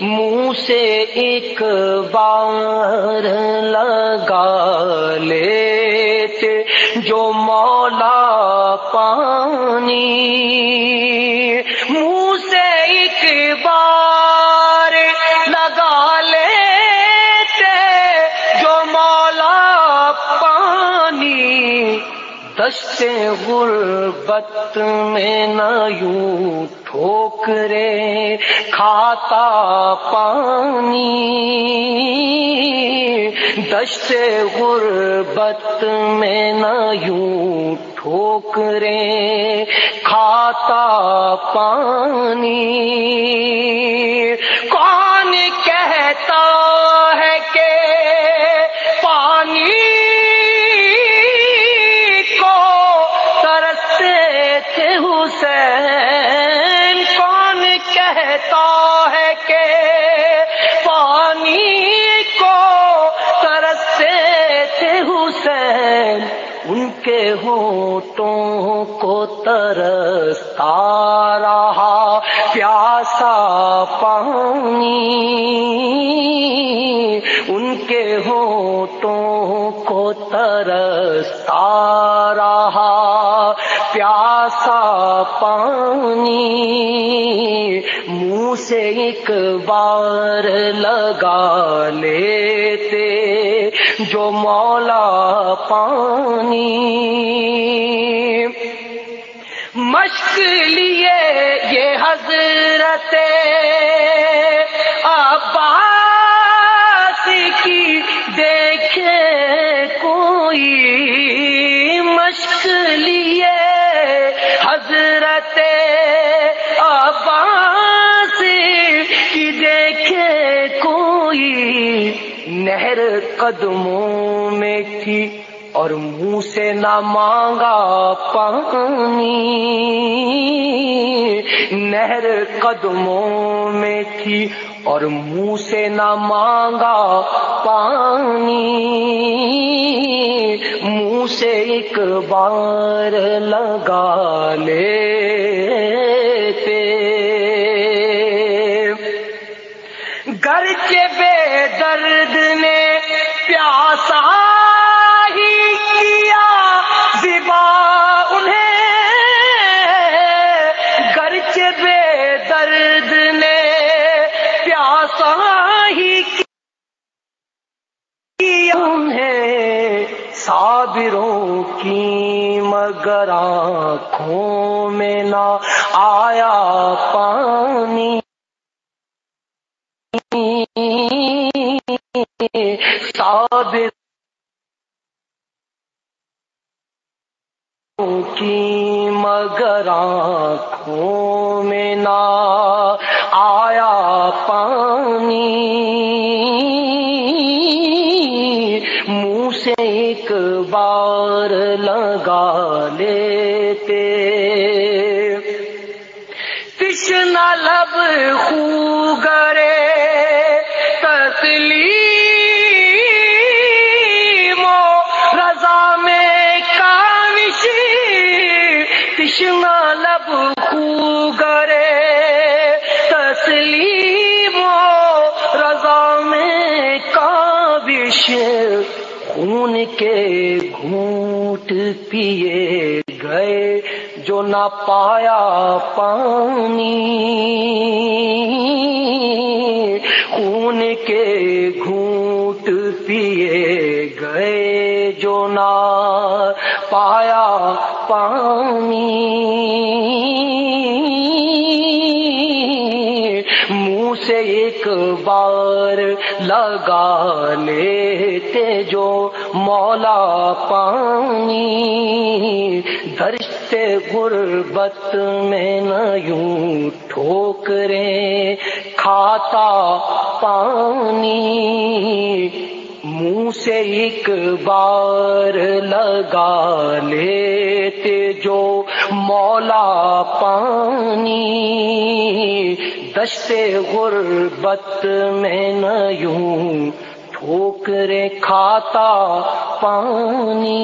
منہ سے ایک بار لگا لیتے جو مولا پانی۔ دشت غربت میں نہ یوں ٹھوکرے کھاتا پانی۔ دشت غربت میں نہ یوں ٹھوکرے کھاتا پانی۔ کہتا ہے کہ پانی کو ترستے تھے حسین، ان کے ہونٹوں کو ترستا رہا، پیاسا پانی، ان کے ہونٹوں کو ترستا رہا۔ پیاسا پانی۔ منہ سے ایک بار لگا لیتے جو مولا پانی۔ مشق لیے یہ حضرت نہر قدموں میں تھی اور منہ سے نہ مانگا پانی۔ نہر قدموں میں تھی اور منہ سے نہ مانگا پانی۔ منہ سے ایک بار لگا لیتے گر کے بے درد نے پیاسا ہی کیا، زبا انہیں۔ گر کے بے درد نے پیاسا ہی کیا۔ انہیں صابروں کی مگر آنکھوں میں نہ آیا پانی صابر کی مگر آنکھوں میں نہ آیا پانی۔ منہ سے ایک بار لگا لیتے۔ تشنا لب خو گرے تسلی تشنا لب خو گرے تسلیم رضا میں کاوش، خون کے گھونٹ پیے گئے، جو نہ پایا پانی۔ خون کے گھونٹ پیے گئے، جو نہ پایا پانی منہ سے ایک بار لگا لیتے جو مولا پانی درشت غربت میں نہ یوں ٹھوکرے کھاتا پانی منہ سے ایک بار لگا لیتے جو مولا پانی دشتے غربت میں نہ یوں ٹھوکرے کھاتا پانی